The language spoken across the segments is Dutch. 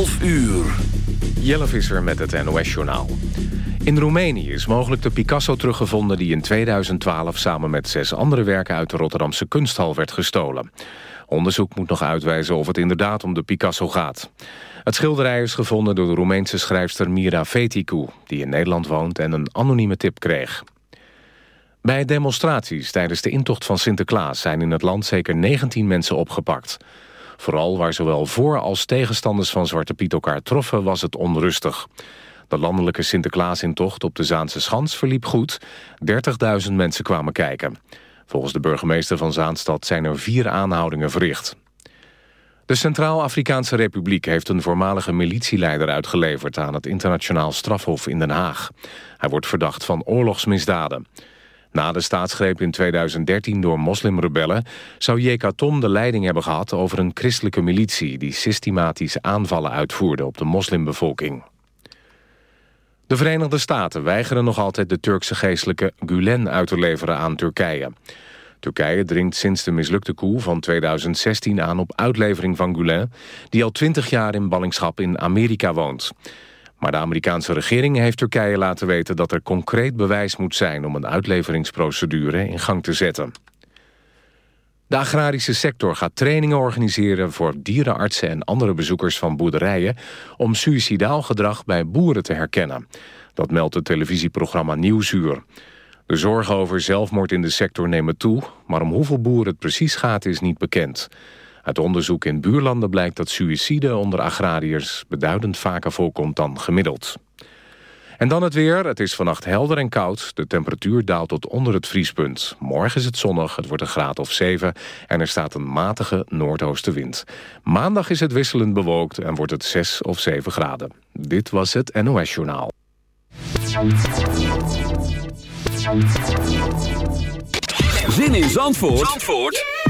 12 uur. Jelle Visser met het NOS-journaal. In Roemenië is mogelijk de Picasso teruggevonden... die in 2012 samen met zes andere werken uit de Rotterdamse kunsthal werd gestolen. Onderzoek moet nog uitwijzen of het inderdaad om de Picasso gaat. Het schilderij is gevonden door de Roemeense schrijfster Mira Veticu... die in Nederland woont en een anonieme tip kreeg. Bij demonstraties tijdens de intocht van Sinterklaas... zijn in het land zeker 19 mensen opgepakt... Vooral waar zowel voor- als tegenstanders van Zwarte Piet elkaar troffen was het onrustig. De landelijke Sinterklaasintocht op de Zaanse Schans verliep goed. 30.000 mensen kwamen kijken. Volgens de burgemeester van Zaanstad zijn er vier aanhoudingen verricht. De Centraal-Afrikaanse Republiek heeft een voormalige militieleider uitgeleverd aan het internationaal strafhof in Den Haag. Hij wordt verdacht van oorlogsmisdaden. Na de staatsgreep in 2013 door moslimrebellen... zou Jeka Tom de leiding hebben gehad over een christelijke militie... die systematisch aanvallen uitvoerde op de moslimbevolking. De Verenigde Staten weigeren nog altijd de Turkse geestelijke Gulen uit te leveren aan Turkije. Turkije dringt sinds de mislukte coup van 2016 aan op uitlevering van Gulen... die al twintig jaar in ballingschap in Amerika woont. Maar de Amerikaanse regering heeft Turkije laten weten dat er concreet bewijs moet zijn om een uitleveringsprocedure in gang te zetten. De agrarische sector gaat trainingen organiseren voor dierenartsen en andere bezoekers van boerderijen om suïcidaal gedrag bij boeren te herkennen. Dat meldt het televisieprogramma Nieuwsuur. De zorgen over zelfmoord in de sector nemen toe, maar om hoeveel boeren het precies gaat is niet bekend. Uit onderzoek in buurlanden blijkt dat suïcide onder agrariërs beduidend vaker voorkomt dan gemiddeld. En dan het weer. Het is vannacht helder en koud. De temperatuur daalt tot onder het vriespunt. Morgen is het zonnig, het wordt een graad of 7... en er staat een matige noordoostenwind. Maandag is het wisselend bewolkt en wordt het 6 of 7 graden. Dit was het NOS Journaal. Zin in Zandvoort, Zandvoort?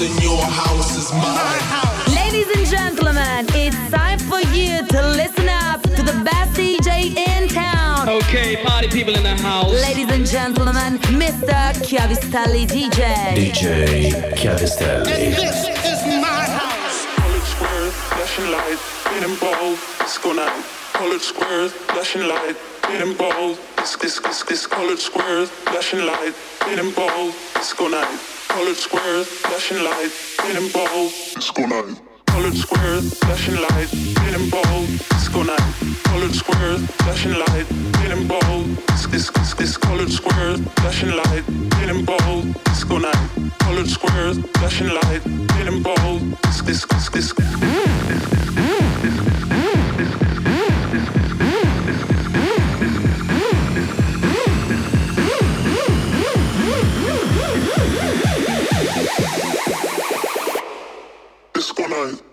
house and your house is mine. Ladies and gentlemen, it's time for you to listen up to the best DJ in town. Okay, party people in the house. Ladies and gentlemen, Mr. Chiavistelli DJ. And this is my house. College squares, flashing lights, getting bold, disco night. College squares, flashing light, getting bold. This, this, this, this. College squares, flashing light, getting bold, disco night. College squares, flashing light, getting bold, disco night. College squares, flashing light, getting bold, disco night. College squares, flashing light, getting bold. This, this, this, this. College squares, flashing light, getting bold, disco night. College squares, flashing light, getting bold. This, this, this, this, this. Disco night. Bye.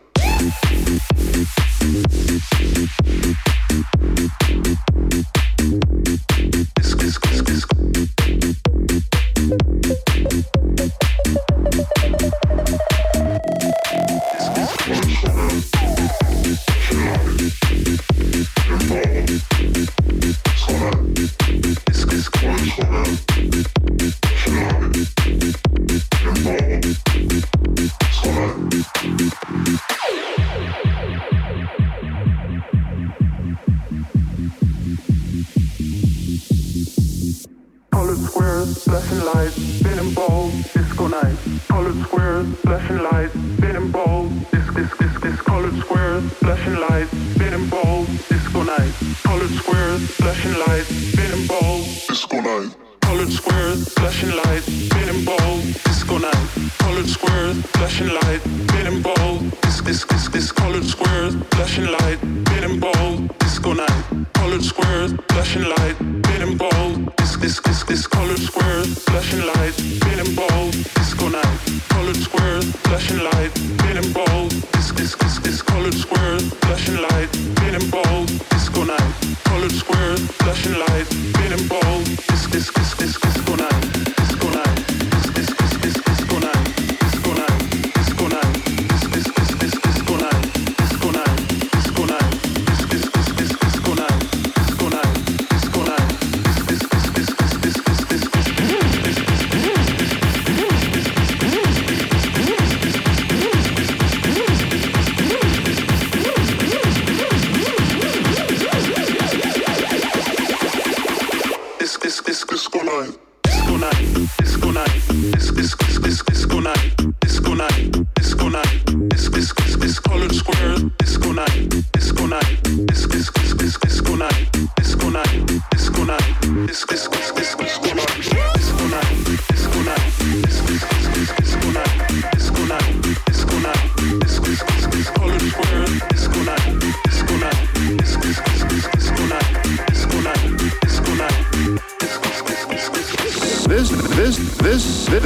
This night, disco this is night, this, night, this, this, disco this, disco this, disco this is this this night, disco this, disco this, disco this, this, this, disco this, disco this, disco this, disco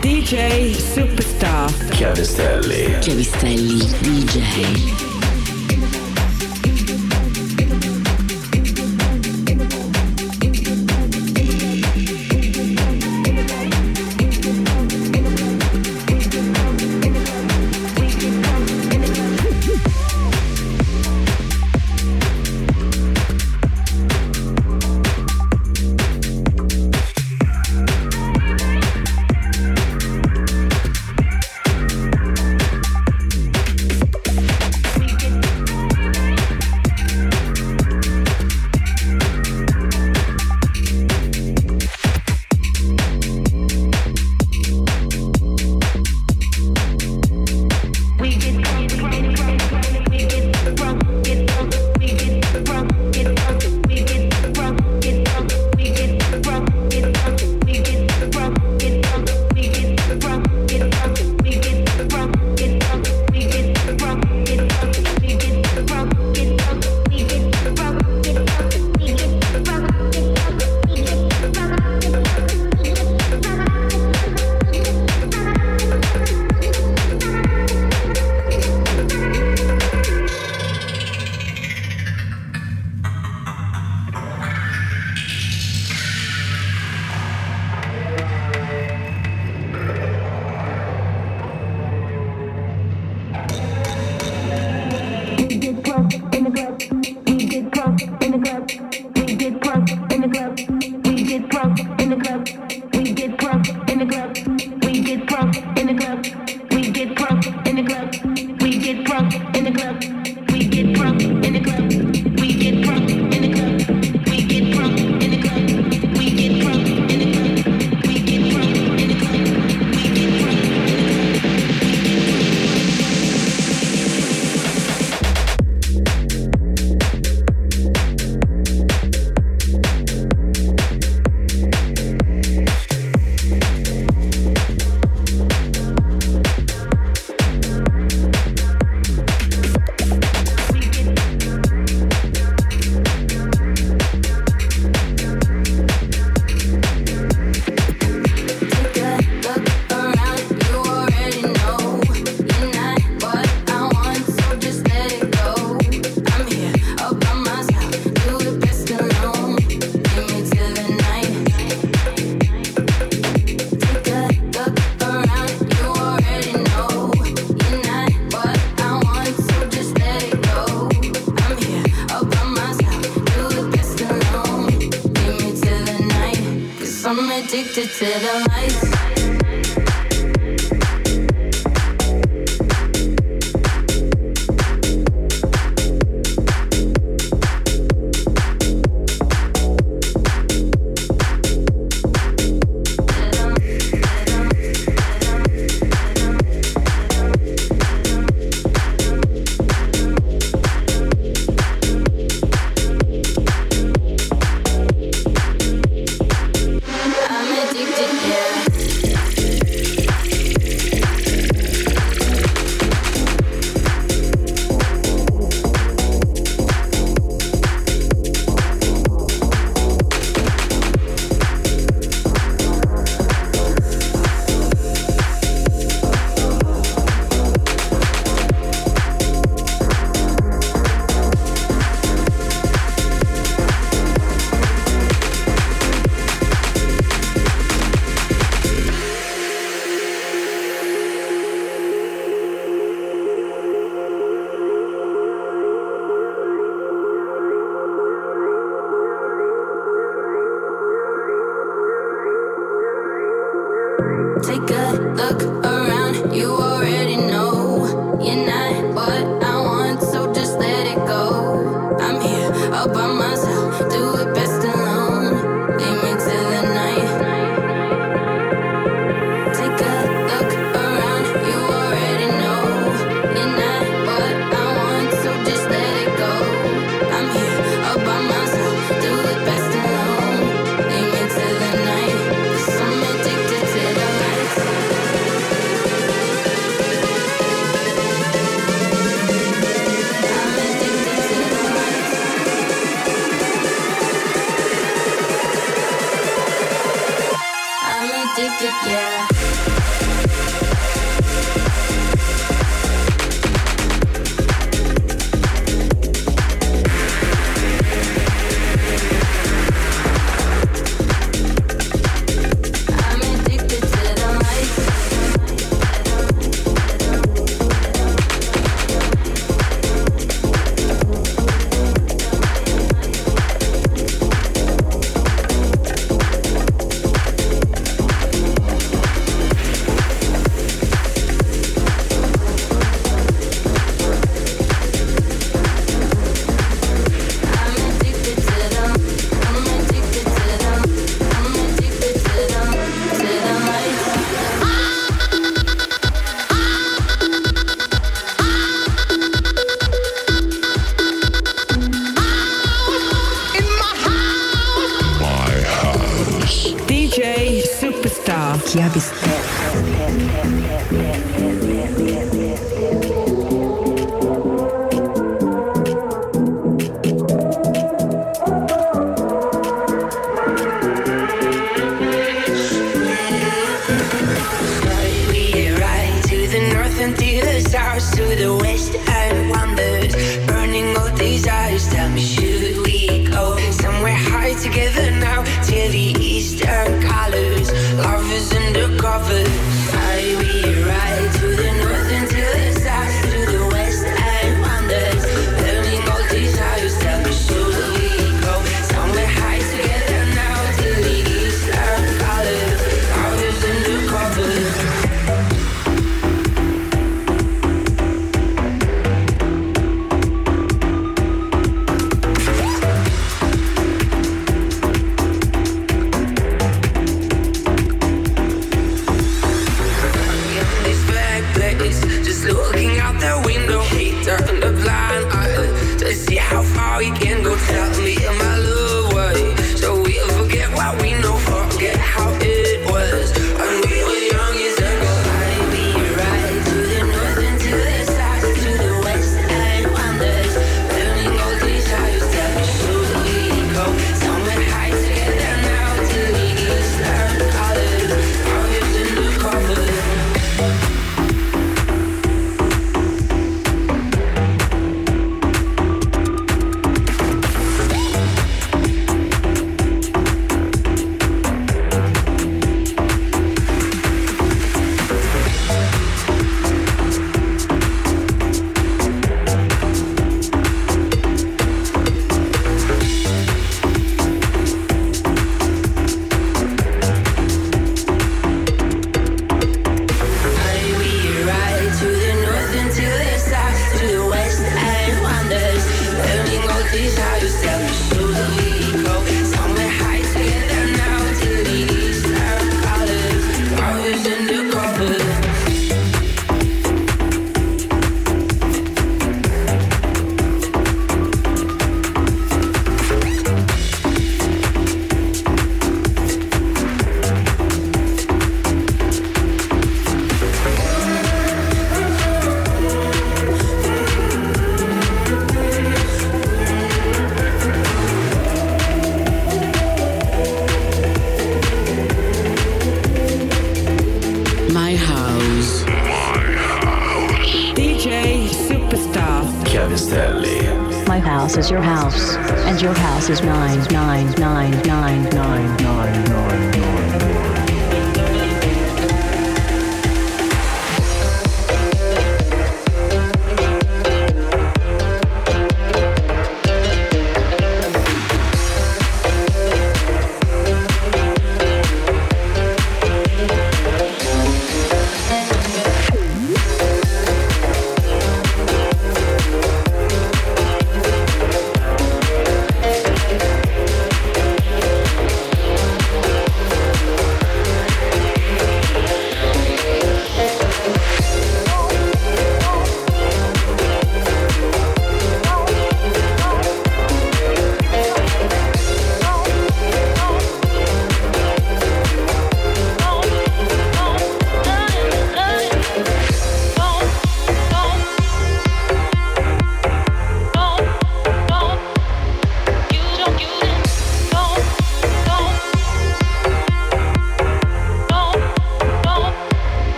DJ Superstar. Chiavistelli. Chiavistelli DJ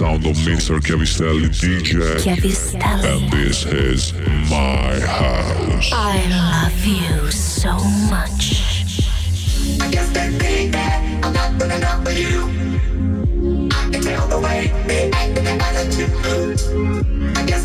sound of Mr. Chiavistelli DJ. Chiavistelli. And this is my house. I love you so much. I guess that I'm not good enough for you. I can tell the way they act and the attitude. I guess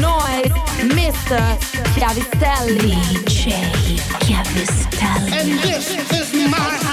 noise, Mr. Chiavistelli. DJ Chiavistelli. And this is my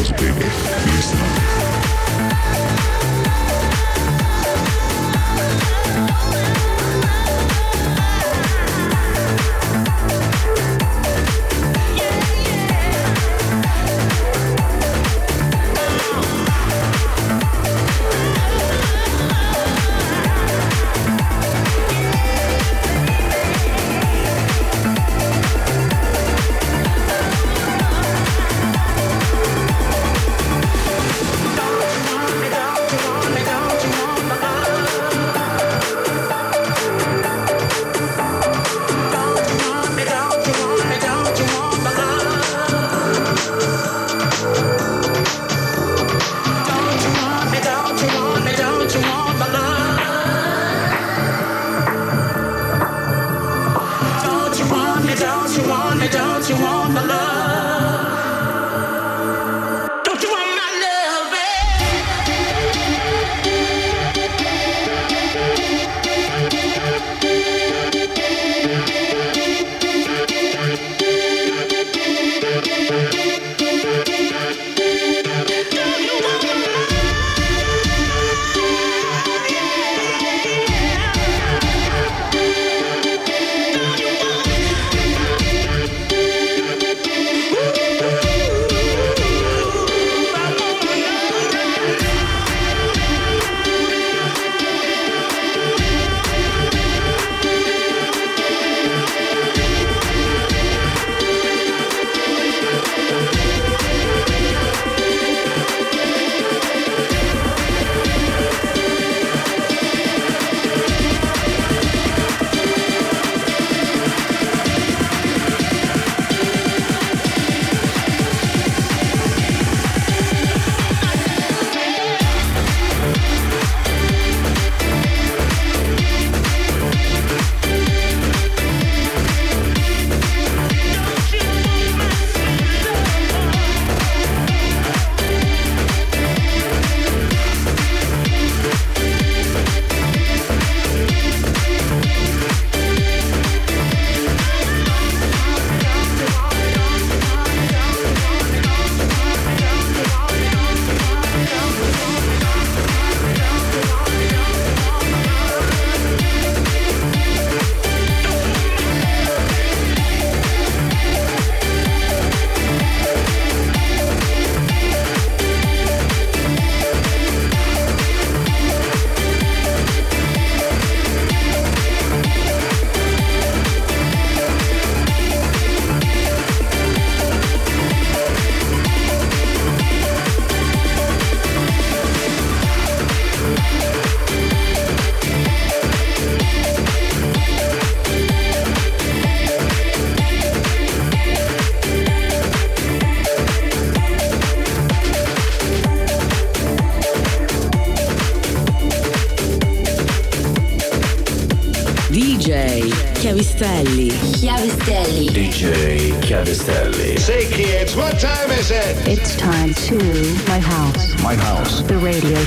house, baby. Listen.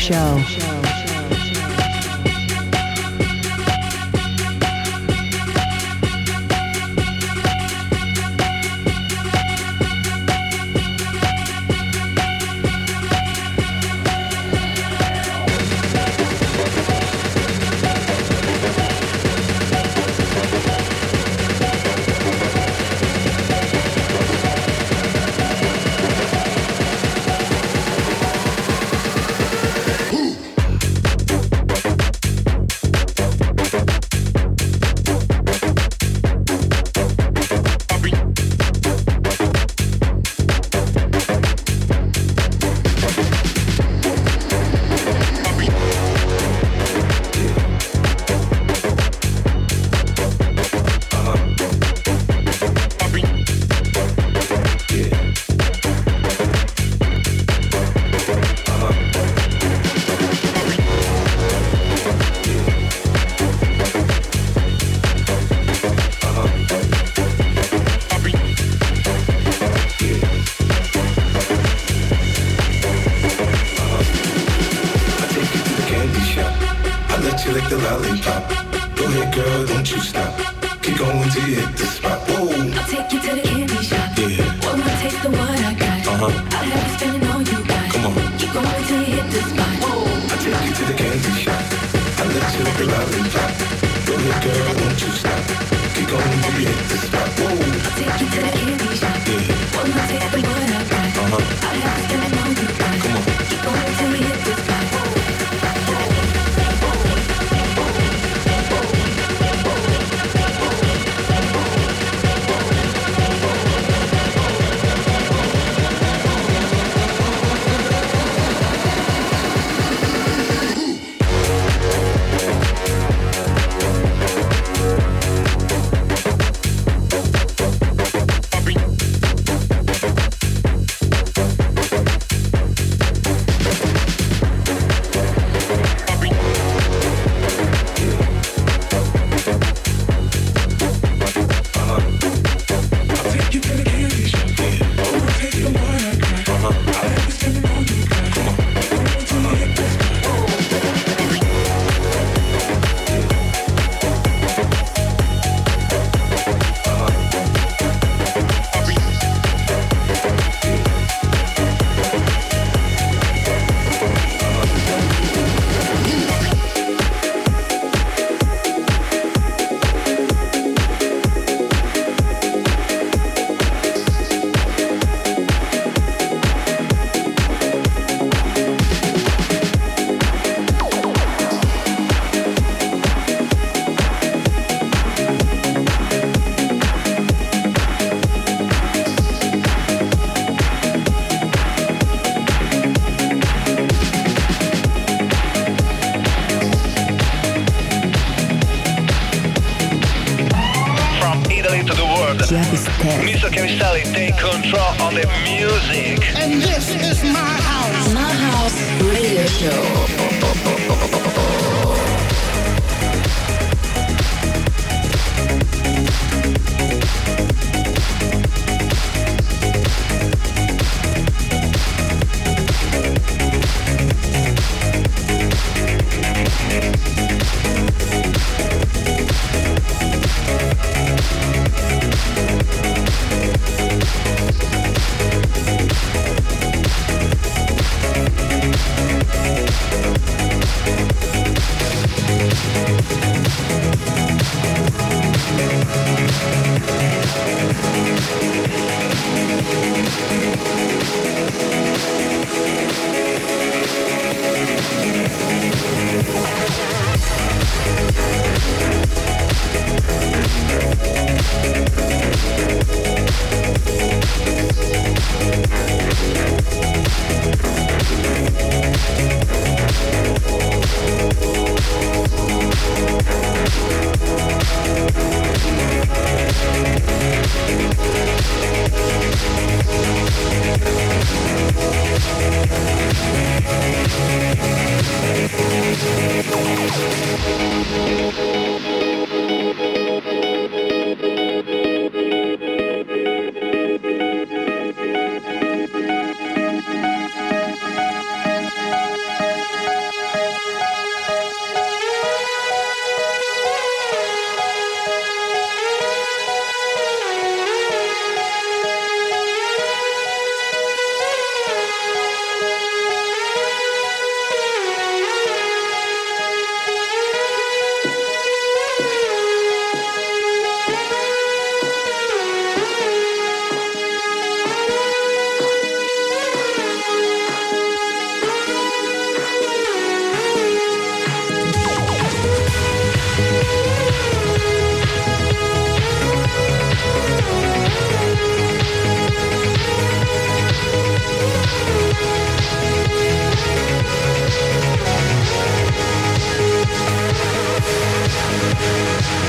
Show.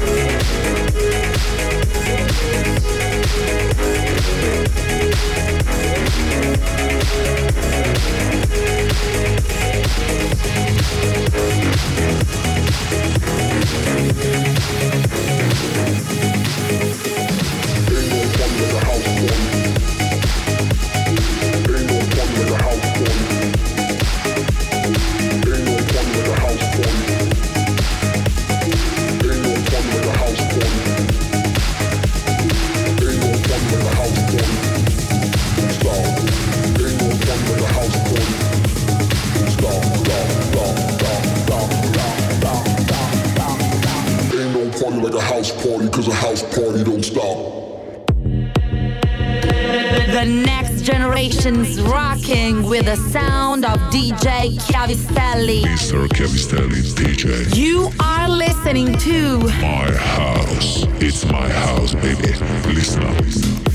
Thank Thank DJ Cavistelli. Mr. Chiavistelli DJ. You are listening to My House. It's my house, baby. Listen up.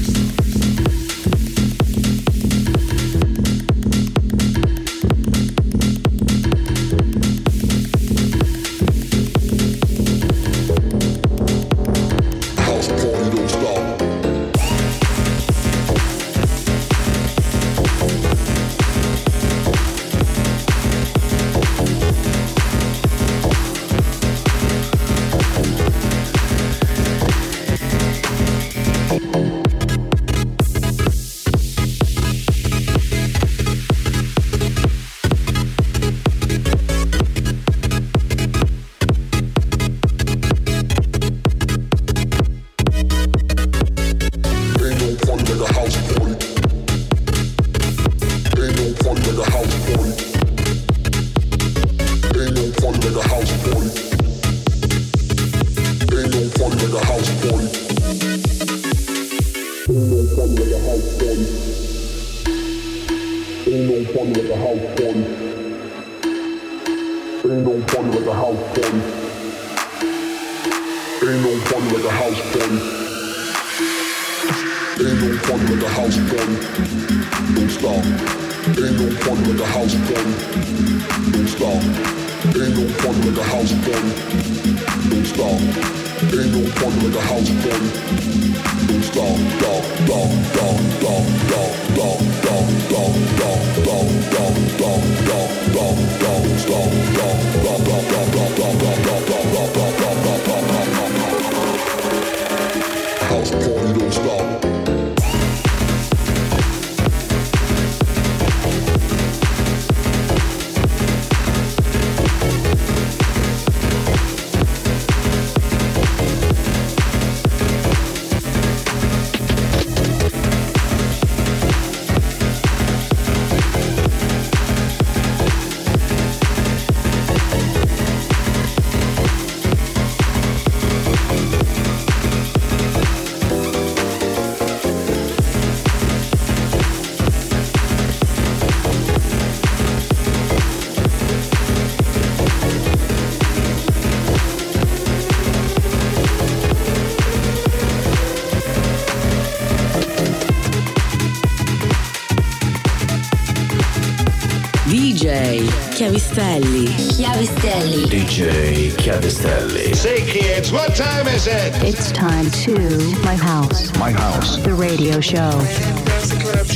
What time is it? It's time to My House. My House. The radio show. There's a club.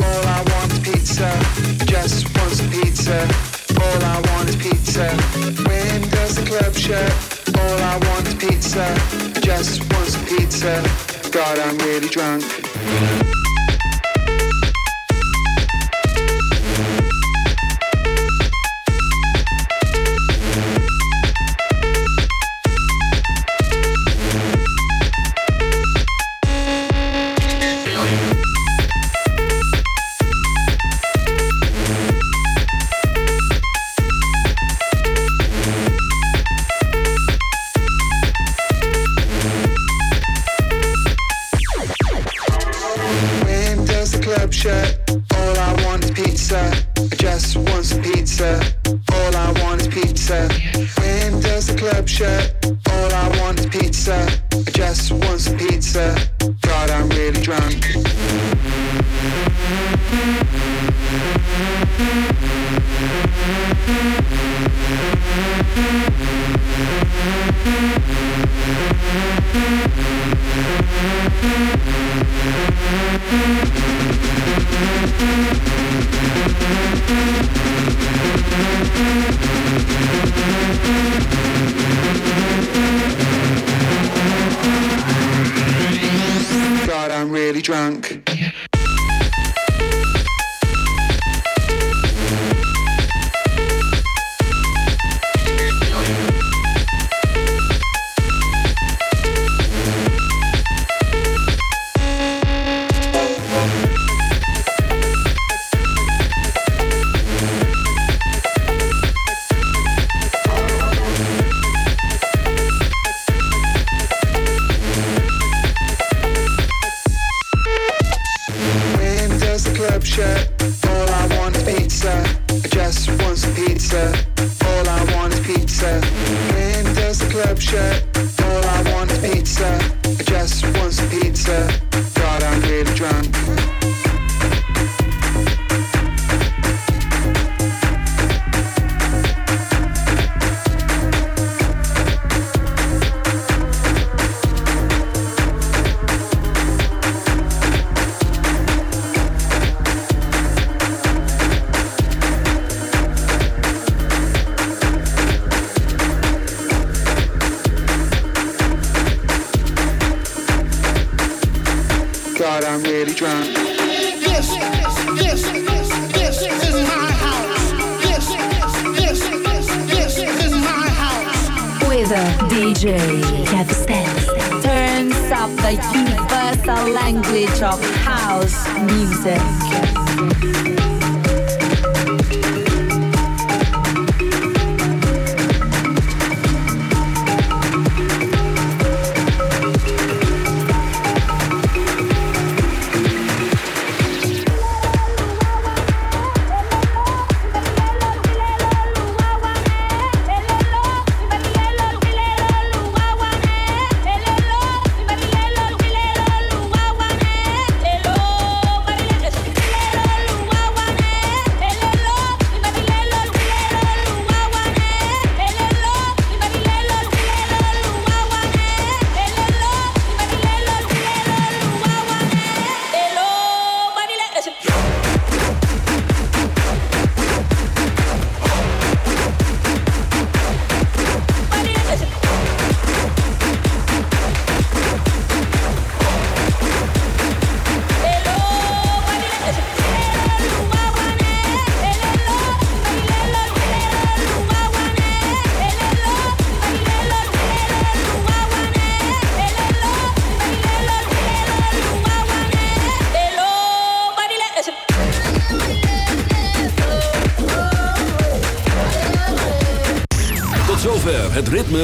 All I want is pizza. Just wants pizza. All I want is pizza. When does the club? All I want is pizza. Just wants pizza. God, I'm really drunk. pizza. When does the club shut? All I want is pizza. I just want some pizza. God, I'm really drunk drunk. God, I'm really drunk. This, this, this is my house. This, this, this this is my house. With a DJ Chiavistelli. Turns up the universal language of house music.